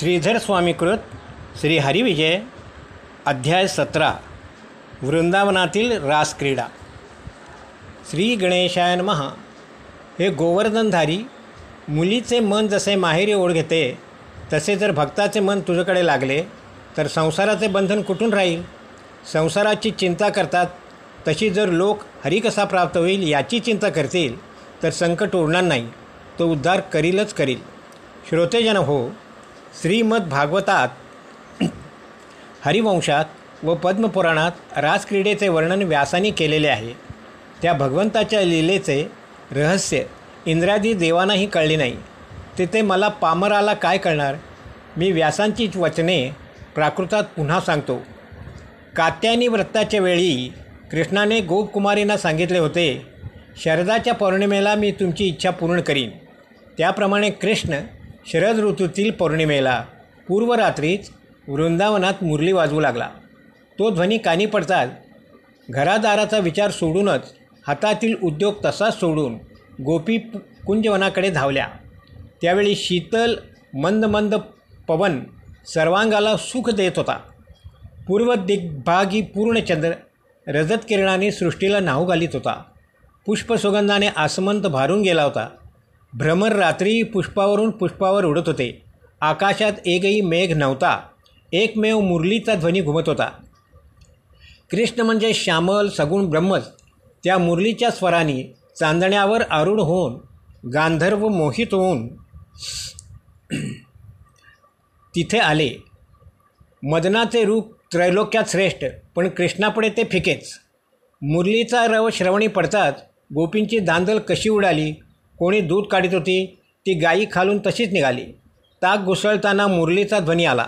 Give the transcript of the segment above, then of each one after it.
श्रीधर स्वामीकृत श्री हरिविजय अध्याय सतरा वृंदावनातील रासक्रीडा श्री गणेशाय महा हे गोवर्धनधारी मुलीचे मन जसे माहेरी ओढ घेते तसे जर भक्ताचे मन तुझ्याकडे लागले तर संसाराचे बंधन कुठून राहील? संसाराची चिंता करतात तशी जर लोक हरी कसा प्राप्त होईल याची चिंता करतील तर संकट ओढणार नाही तो उद्धार करीलच करील. श्रोतेजन हो श्रीमद भागवतात हरिवंशात व पद्मपुराणात राजक्रीडेचे वर्णन व्यासाने केलेले आहे. त्या भगवंताच्या लीलेचे रहस्य इंद्रादी देवांनाही कळले नाही. तिथे मला पामराला काय कळणार मी व्यासांचीच वचने प्राकृतात पुन्हा सांगतो. कात्यायनी व्रताच्या वेळी कृष्णाने गोपकुमारींना सांगितले होते शरदाच्या पौर्णिमेला मी तुमची इच्छा पूर्ण करीन. त्याप्रमाणे कृष्ण शरद ऋतूतील पौर्णिमेला पूर्वरात्रीच वृंदावनात मुरली वाजवू लागला. तो ध्वनी कानी पडताच घरादाराचा विचार सोडूनच हातातील उद्योग तसाच सोडून गोपी कुंजवनाकडे धावल्या. त्यावेळी शीतल मंद मंद पवन सर्वांगाला सुख देत होता. पूर्व दिग्भागी पूर्णचंद्र रजत किरणाने सृष्टीला नाहू घालीत होता. पुष्पसुगंधाने आसमंत भारून गेला होता. भ्रमर रात्री पुष्पावरून पुष्पावर उडत होते. आकाशात एकही मेघ नव्हता. एकमेव मुरलीचा ध्वनी घुमत होता. कृष्ण म्हणजे श्यामल सगुण ब्रह्मच. त्या मुरलीच्या स्वराने चांदण्यावर आरूढ होऊन गांधर्व मोहित होऊन तिथे आले. मदनाचे रूप त्रैलोक्यात श्रेष्ठ पण कृष्णापुढे ते फिकेच. मुरलीचा रव श्रवणी पडताच गोपींची दांदल कशी उडाली? कोणी दूध काढत होती ती गायी खालून तशीच निघाली. ताक घुसळताना मुरलीचा ध्वनी आला.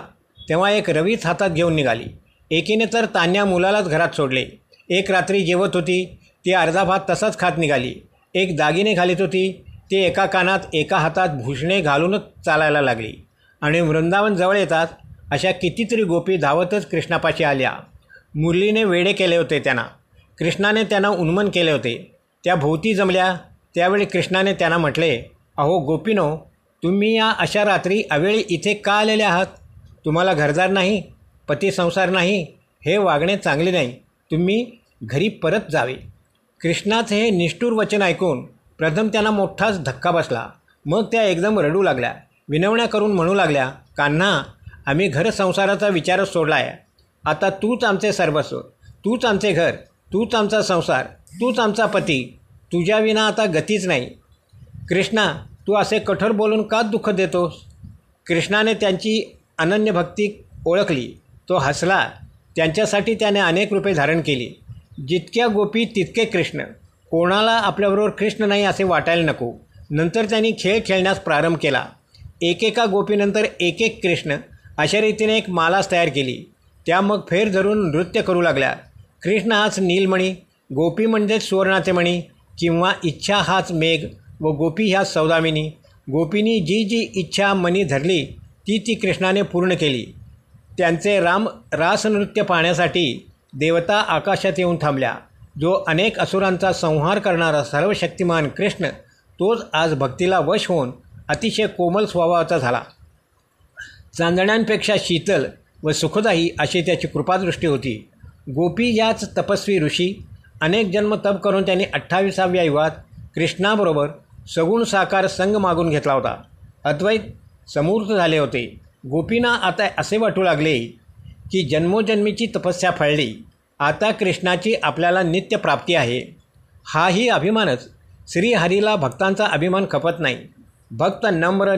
तेव्हा एक रवीच हातात घेऊन निघाली. एकीने तर तान्या मुलालाच घरात सोडले. एक रात्री जेवत होती ती अर्धा भात तसाच खात निघाली. एक दागिने घालीत होती ती एका कानात एका हातात भूषणे घालूनच चालायला लागली. आणि वृंदावन जवळ येतात अशा कितीतरी गोपी धावतच कृष्णापाशी आल्या. मुरलीने वेडे केले होते त्यांना. कृष्णाने त्यांना उन्मन केले होते. त्या भोवती जमल्या त्यावेळी कृष्णाने त्यांना म्हटले अहो गोपीनो तुम्ही या अशा रात्री अवेळी इथे का आलेले आहात? तुम्हाला घरदार नाही पती संसार नाही हे वागणे चांगले नाही. तुम्ही घरी परत जावे. कृष्णाचं हे निष्ठूर वचन ऐकून प्रथम त्यांना मोठाच धक्का बसला. मग त्या एकदम रडू लागल्या. विनवण्या करून म्हणू लागल्या कान्हा आम्ही घर संसाराचा विचारच सोडला आहे आता तूच आमचे सर्वस्व तूच आमचे घर तूच आमचा संसार तूच आमचा पती तुझ्या विना आता गतीच नाही. कृष्णा तू असे कठोर बोलून का दुःख देतोस? कृष्णाने त्यांची अनन्य भक्ती ओळखली. तो हसला. त्यांच्यासाठी त्याने अनेक रूपे धारण केली. जितक्या गोपी तितके कृष्ण. कोणाला आपल्याबरोबर कृष्ण नाही असे वाटायला नको. नंतर त्यांनी खेळ खेळण्यास प्रारंभ केला. एकेका गोपीनंतर एक एक कृष्ण अशा रीतीने एक मालाच तयार केली. त्या मग फेर धरून नृत्य करू लागल्या. कृष्ण हाच नीलमणी गोपी म्हणजेच सुवर्णाचे मणी किंवा इच्छा हाच मेघ व गोपी ह्या सौदामिनी. गोपीनी जी जी इच्छा मनी धरली ती ती कृष्णाने पूर्ण केली. त्यांचे राम रासनृत्य पाहण्यासाठी देवता आकाशात येऊन थांबल्या. जो अनेक असुरांचा संहार करणारा सर्वशक्तिमान कृष्ण तोच आज भक्तीला वश होऊन अतिशय कोमल स्वभावाचा झाला. चांदण्यांपेक्षा शीतल व सुखदायी अशी त्याची कृपादृष्टी होती. गोपी याच तपस्वी ऋषी अनेक जन्म तप करून त्यांनी अठ्ठावीसाव्या युगात कृष्णाबरोबर सगुण साकार संघ मागून घेतला होता. अद्वैत समूर्त झाले होते. गोपींना आता असे वाटू लागले की जन्मोजन्मीची तपस्या फळली. आता कृष्णाची आपल्याला नित्य प्राप्ती आहे. हाही अभिमानच श्रीहरीला भक्तांचा अभिमान खपत नाही. भक्त नम्र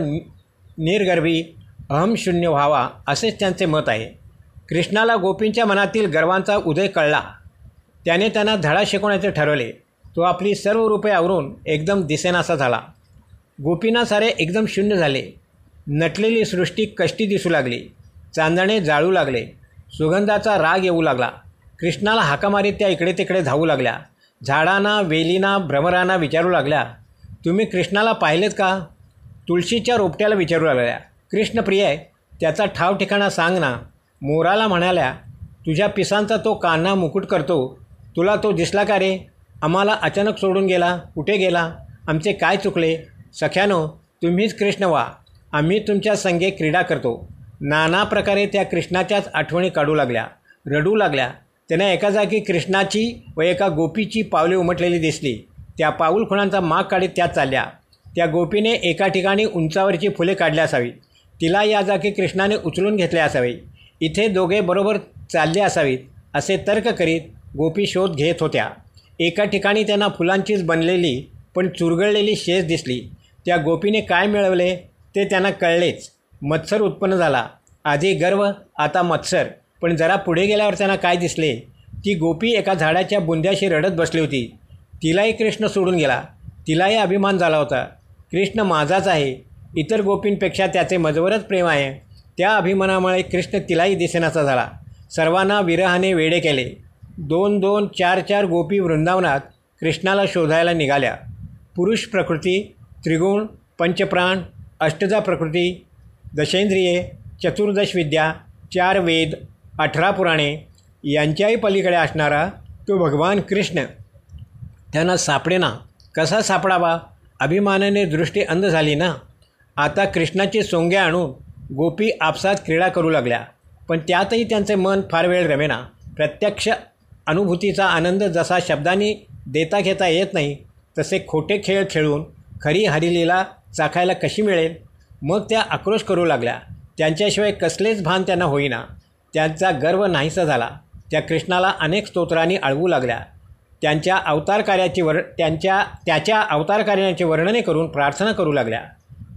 निर्गर्भी अहमशून्य व्हावा असेच त्यांचे मत आहे. कृष्णाला गोपींच्या मनातील गर्वांचा उदय कळला. त्याने त्यांना धडा शिकवण्याचे ठरवले. तो आपली सर्व रूपे आवरून एकदम दिसेनासा झाला. गोपींना सारे एकदम शून्य झाले. नटलेली सृष्टी कष्टी दिसू लागली. चांदणे जाळू लागले. सुगंधाचा राग येऊ लागला. कृष्णाला हाका मारीत त्या इकडे तिकडे धावू लागल्या. झाडांना वेलीना भ्रमरांना विचारू लागल्या. तुम्ही कृष्णाला पाहिलेत का? तुळशीच्या रोपट्याला विचारू लागल्या. कृष्णप्रिय त्याचा ठाव ठिकाणा सांग ना. मोराला म्हणाल्या तुझ्या पिसांचा तो कान्हा मुकुट करतो. तुला तो दिसला का रे? आम्हाला अचानक सोडून गेला. कुठे गेला? आमचे काय चुकले? सख्यानो तुम्हीच कृष्ण व्हा. आम्ही तुमच्या संगे क्रीडा करतो. नाना प्रकारे त्या कृष्णाच्याच आठवणी काढू लागल्या. रडू लागल्या. त्यांना एका जागी कृष्णाची व एका गोपीची पावले उमटलेली दिसली. त्या पाऊल खुणांचा माग काढीत त्या चालल्या. त्या गोपीने एका ठिकाणी उंचावरची फुले काढली असावी. तिला या जागी कृष्णाने उचलून घेतले असावे. इथे दोघे बरोबर चालले असावीत असे तर्क करीत गोपी शोध घेत होत्या. एका ठिकाणी त्यांना फुलांचीच बनलेली पण चुरगळलेली शेज दिसली. त्या गोपीने काय मिळवले ते त्यांना कळलेच. मत्सर उत्पन्न झाला. आधी गर्व आता मत्सर. पण जरा पुढे गेल्यावर त्यांना काय दिसले? ती गोपी एका झाडाच्या बुंद्याशी रडत बसली होती. तिलाही कृष्ण सोडून गेला. तिलाही अभिमान झाला होता. कृष्ण माझाच आहे. इतर गोपींपेक्षा त्याचे मजवरच प्रेम आहे. त्या अभिमानामुळे कृष्ण तिलाही दिसेनाचा झाला. सर्वांना विरहाने वेडे केले. दोन दोन चार चार गोपी वृंदावनात कृष्णाला शोधायला निघाल्या. पुरुष प्रकृती त्रिगुण पंचप्राण अष्टजा प्रकृती दशेंद्रिये चतुर्दश विद्या चार वेद अठरा पुराणे यांच्याही पलीकडे असणारा तो भगवान कृष्ण. त्यांना सापडेना कसा सापडावा? अभिमानाने दृष्टी अंध झाली ना. आता कृष्णाची सोंगे आणून गोपी आपसात क्रीडा करू लागल्या. पण त्यातही त्यांचे मन फार वेळ रमेना. प्रत्यक्ष अनुभूतीचा आनंद जसा शब्दांनी देता घेता येत नाही तसे खोटे खेळ खेळून खरी हरिलीला चाखायला कशी मिळेल? मग त्या आक्रोश करू लागल्या. त्यांच्याशिवाय कसलेच भान त्यांना होईना. त्यांचा गर्व नाहीसा झाला. त्या कृष्णाला अनेक स्तोत्रांनी आळवू लागल्या. त्यांच्या अवतार कार्याची वर त्यांच्या त्याच्या अवतारकार्याचे वर्णने करून प्रार्थना करू लागल्या.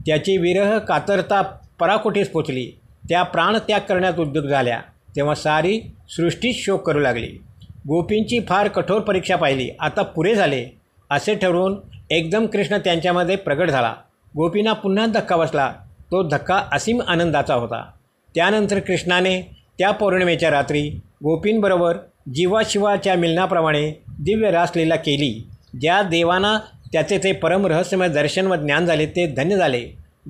त्याची विरह कातरता पराकोटीस पोचली. त्या प्राणत्याग करण्यात उद्योग झाल्या. तेव्हा सारी सृष्टीच शोक करू लागली. गोपींची फार कठोर परीक्षा पाहिली. आता पुरे झाले. असे ठरवून एकदम कृष्ण त्यांच्यामध्ये प्रगट झाला. गोपींना पुन्हा धक्का बसला. तो धक्का असीम आनंदाचा होता. त्यानंतर कृष्णाने त्या पौर्णिमेच्या रात्री गोपींबरोबर जीवाशिवाच्या मिलनाप्रमाणे दिव्य रासलीला केली. ज्या देवांना त्याचे ते परम रहस्यमय दर्शन व ज्ञान झाले ते धन्य झाले.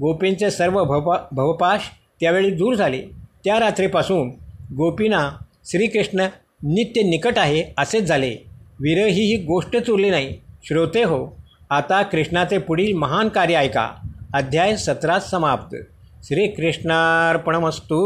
गोपींचे सर्व भवपा भवपाश त्यावेळी दूर झाले. त्या रात्रीपासून गोपींना श्रीकृष्ण नित्य निकट आहे असेच झाले. विरही ही गोष्टच उरली नाही. श्रोते हो आता कृष्णाचे पुढील महान कार्य ऐका. अध्याय सतरा समाप्त. श्रीकृष्णार्पणमस्तू.